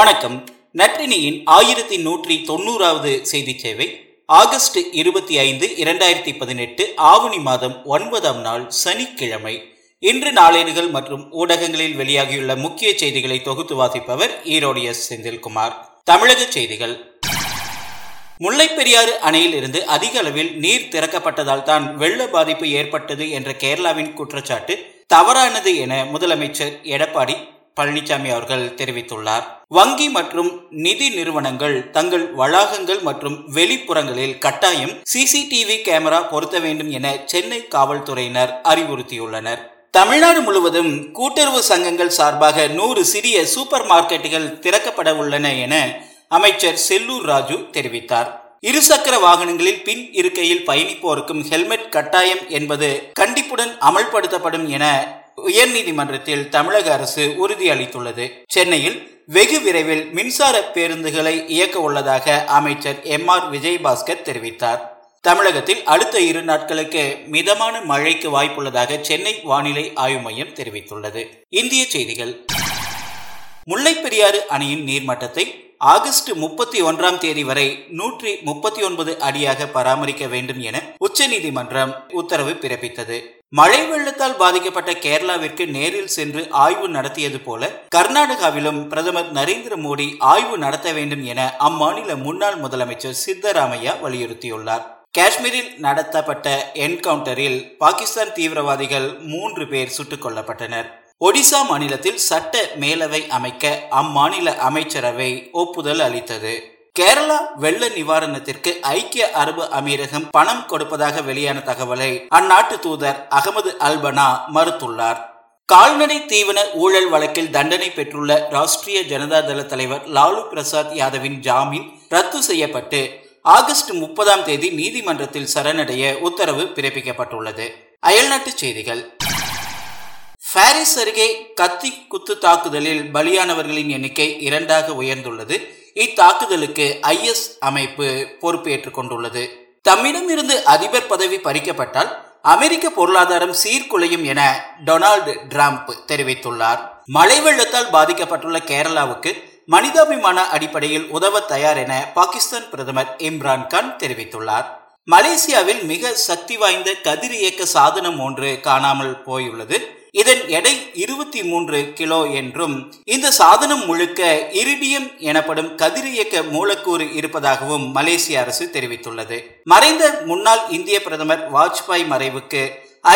வணக்கம். நற்றினியின் ஆயிரத்தி நூற்றி தொண்ணூறாவது செய்தி சேவை ஆகஸ்ட் இருபத்தி ஐந்து இரண்டாயிரத்தி பதினெட்டு ஆவணி மாதம் ஒன்பதாம் நாள் சனிக்கிழமை. இன்று நாளேடுகள் மற்றும் ஊடகங்களில் வெளியாகியுள்ள முக்கிய செய்திகளை தொகுத்து வாசிப்பவர் ஈரோடு எஸ். செந்தில்குமார். தமிழக செய்திகள். முல்லைப்பெரியாறு அணையில் இருந்து அதிக அளவில் நீர் திறக்கப்பட்டதால் தான் வெள்ள பாதிப்பு ஏற்பட்டது என்ற கேரளாவின் குற்றச்சாட்டு தவறானது என முதலமைச்சர் எடப்பாடி பழனிசாமி அவர்கள் தெரிவித்துள்ளார். வங்கி மற்றும் நிதி நிறுவனங்கள் தங்கள் வளாகங்கள் மற்றும் வெளிப்புறங்களில் கட்டாயம் சிசிடிவி கேமரா பொருத்த வேண்டும் என சென்னை காவல்துறையினர் அறிவுறுத்தியுள்ளனர். தமிழ்நாடு முழுவதும் கூட்டுறவு சங்கங்கள் சார்பாக நூறு சிறிய சூப்பர் மார்க்கெட்டுகள் திறக்கப்பட உள்ளன என அமைச்சர் செல்லூர் ராஜு தெரிவித்தார். இருசக்கர வாகனங்களில் பின் இருக்கையில் பயணிப்போருக்கும் ஹெல்மெட் கட்டாயம் என்பது கண்டிப்புடன் அமல்படுத்தப்படும் என உயர்நீதிமன்றத்தில் தமிழக அரசு உறுதியளித்துள்ளது சென்னையில் வெகு விரைவில் மின்சார பேருந்துகளை இயக்க உள்ளதாக அமைச்சர் எம் ஆர் விஜயபாஸ்கர் தெரிவித்தார். தமிழகத்தில் அடுத்த இரு நாட்களுக்கு மிதமான மழைக்கு வாய்ப்புள்ளதாக சென்னை வானிலை ஆய்வு மையம் தெரிவித்துள்ளது. இந்திய செய்திகள். முல்லைப்பெரியாறு அணையின் நீர்மட்டத்தை ஆகஸ்ட் முப்பத்தி ஒன்றாம் தேதி வரை நூற்றி முப்பத்தி ஒன்பது அடியாக பராமரிக்க வேண்டும் என உச்சநீதிமன்றம் உத்தரவு பிறப்பித்தது. மழை வெள்ளத்தால் பாதிக்கப்பட்ட கேரளாவிற்கு நேரில் சென்று ஆய்வு நடத்தியது போல கர்நாடகாவிலும் பிரதமர் நரேந்திர மோடி ஆய்வு நடத்த வேண்டும் என அம்மாநில முன்னாள் முதலமைச்சர் சித்தராமையா வலியுறுத்தியுள்ளார். காஷ்மீரில் நடத்தப்பட்ட என்கவுண்டரில் பாகிஸ்தான் தீவிரவாதிகள் மூன்று பேர் சுட்டுக் கொல்லப்பட்டனர். ஒடிசா மாநிலத்தில் சட்ட மேலவை அமைக்க அம்மாநில அமைச்சரவை ஒப்புதல் அளித்தது. கேரளா வெள்ள நிவாரணத்திற்கு ஐக்கிய அரபு அமீரகம் பணம் கொடுப்பதாக வெளியான தகவலை அந்நாட்டு தூதர் அகமது அல்பனா மறுத்துள்ளார். கால்நடை தீவன ஊழல் வழக்கில் தண்டனை பெற்றுள்ள ராஷ்டிரிய ஜனதா தள தலைவர் லாலு பிரசாத் யாதவின் ஜாமீன் ரத்து செய்யப்பட்டு ஆகஸ்ட் முப்பதாம் தேதி நீதிமன்றத்தில் சரணடைய உத்தரவு பிறப்பிக்கப்பட்டுள்ளது. அயல்நாட்டு செய்திகள். பாரிஸ் அருகே கத்தி குத்து தாக்குதலில் பலியானவர்களின் எண்ணிக்கை இரண்டாக உயர்ந்துள்ளது. இத்தாக்குதலுக்கு ஐஎஸ் அமைப்பு பொறுப்பேற்றுக் கொண்டுள்ளது. தம்மிடமிருந்து அதிபர் பதவி பறிக்கப்பட்டால் அமெரிக்க பொருளாதாரம் சீர்குலையும் என டொனால்டு டிரம்ப் தெரிவித்துள்ளார். மழை வெள்ளத்தால் பாதிக்கப்பட்டுள்ள கேரளாவுக்கு மனிதாபிமான அடிப்படையில் உதவ தயார் என பாகிஸ்தான் பிரதமர் இம்ரான் கான் தெரிவித்துள்ளார். மலேசியாவில் மிக சக்தி வாய்ந்த கதிரியக்க சாதனம் ஒன்று காணாமல் போயுள்ளது. இதன் எடை இருபத்தி மூன்று கிலோ என்றும் இந்த சாதனம் முழுக்க இரிடியம் எனப்படும் கதிரியக்க மூலக்கூறு இருப்பதாகவும் மலேசிய அரசு தெரிவித்துள்ளது. மறைந்த முன்னாள் இந்திய பிரதமர் வாஜ்பாய் மறைவுக்கு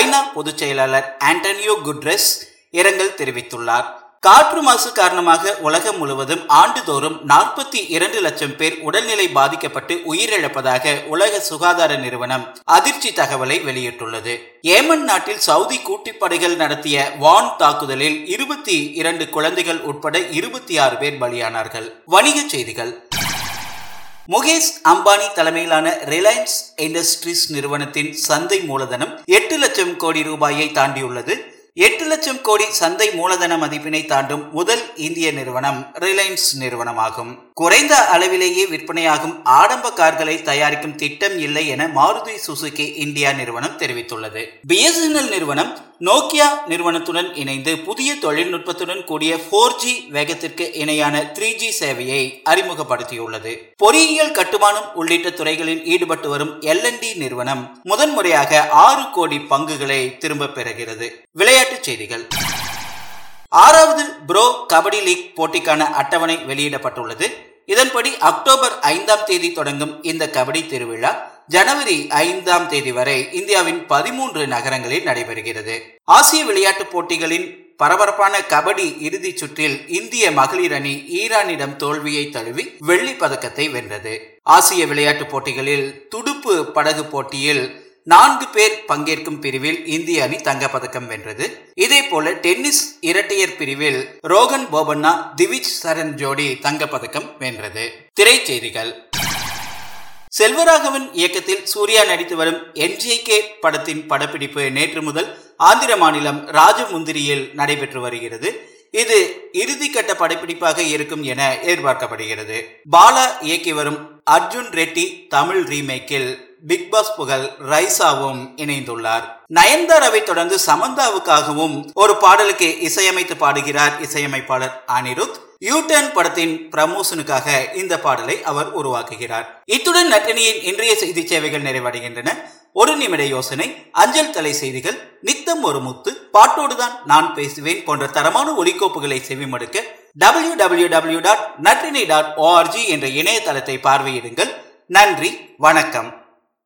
ஐநா பொதுச் செயலாளர் ஆண்டனியோ குட்ரெஸ் இரங்கல் தெரிவித்துள்ளார். காற்று மாசு காரணமாக உலகம் முழுவதும் ஆண்டுதோறும் நாற்பத்தி இரண்டு லட்சம் பேர் உடல்நிலை பாதிக்கப்பட்டு உயிரிழப்பதாக உலக சுகாதார நிறுவனம் அதிர்ச்சி தகவலை வெளியிட்டுள்ளது. ஏமன் நாட்டில் சவுதி கூட்டிப்படைகள் நடத்திய வான் தாக்குதலில் இருபத்தி இரண்டு குழந்தைகள் உட்பட இருபத்தி ஆறு பேர் பலியானார்கள். வணிகச் செய்திகள். முகேஷ் அம்பானி தலைமையிலான ரிலையன்ஸ் இண்டஸ்ட்ரீஸ் நிறுவனத்தின் சந்தை மூலதனம் எட்டு லட்சம் கோடி ரூபாயை தாண்டியுள்ளது. எட்டு லட்சம் கோடி சந்தை மூலதன மதிப்பினை தாண்டும் முதல் இந்திய நிறுவனம் ரிலையன்ஸ் நிறுவனமாகும். குறைந்த அளவிலேயே விற்பனையாகும் ஆடம்ப கார்களை தயாரிக்கும் திட்டம் இல்லை என மாருதி சுசுகி இந்தியா நிறுவனம் தெரிவித்துள்ளது. பிஎஸ்என்எல் நிறுவனம் நோக்கியா நிறுவனத்துடன் இணைந்து புதிய தொழில்நுட்பத்துடன் கூடிய போர் ஜி வேகத்திற்கு இணையான த்ரீ ஜி சேவையை அறிமுகப்படுத்தியுள்ளது. பொறியியல் கட்டுமானம் உள்ளிட்ட துறைகளில் ஈடுபட்டு வரும் எல் நிறுவனம் முதன்முறையாக ஆறு கோடி பங்குகளை திரும்ப பெறுகிறது. விளையாட்டுச் செய்திகள். ஆறாவது ப்ரோ கபடி லீக் போட்டிக்கான அட்டவணை வெளியிடப்பட்டுள்ளது. இதன்படி அக்டோபர் ஐந்தாம் தேதி தொடங்கும் இந்த கபடி திருவிழா ஜனவரி ஐந்தாம் தேதி வரை இந்தியாவின் பதிமூன்று நகரங்களில் நடைபெறுகிறது. ஆசிய விளையாட்டுப் போட்டிகளின் பரபரப்பான கபடி இறுதிச் சுற்றில் இந்திய மகளிர் அணி ஈரானிடம் தோல்வியை தழுவி வெள்ளி பதக்கத்தை வென்றது. ஆசிய விளையாட்டுப் போட்டிகளில் துடுப்பு படகு போட்டியில் நான்கு பேர் பங்கேற்கும் பிரிவில் இந்திய அணி தங்கப்பதக்கம் வென்றது. இதே போல டென்னிஸ் இரட்டையர் பிரிவில் ரோகன் போபண்ணா திவிஜ் சரண் ஜோடி தங்கப்பதக்கம் வென்றது. திரைச்செய்திகள். செல்வராகவன் இயக்கத்தில் சூர்யா நடித்து வரும் என்ஜிகே படத்தின் படப்பிடிப்பு நேற்று முதல் ஆந்திர மாநிலம் ராஜமுந்திரியில் நடைபெற்று வருகிறது. இது இறுதிக்கட்ட படப்பிடிப்பாக இருக்கும் என எதிர்பார்க்கப்படுகிறது. பாலா இயக்கி வரும் அர்ஜுன் ரெட்டி தமிழ் ரீமேக்கில் பிக் பாஸ் புகழ் ரைசாவும் இணைந்துள்ளார். நயன்தாராவை தொடர்ந்து சமந்தாவுக்காகவும் ஒரு பாடலுக்கு இசையமைத்து பாடுகிறார் இசையமைப்பாளர் அனிருத். யூடர்ன் படத்தின் பிரமோஷனுக்காக இந்த பாடலை அவர் உருவாக்குகிறார். இத்துடன் நட்டினியின் இன்றைய செய்தி சேவைகள் நிறைவடைகின்றன. ஒரு நிமிட யோசனை அஞ்சல் தலை செய்திகள் நித்தம் ஒரு முத்து பாட்டோடுதான் நான் பேசுவேன் போன்ற தரமான ஒலிக்கோப்புகளை செவிமடுக்க டபிள்யூ டபிள்யூ டபிள்யூ டாட் நட்டினி டாட் ஓஆர்ஜி என்ற இணையதளத்தை பார்வையிடுங்கள். நன்றி வணக்கம்.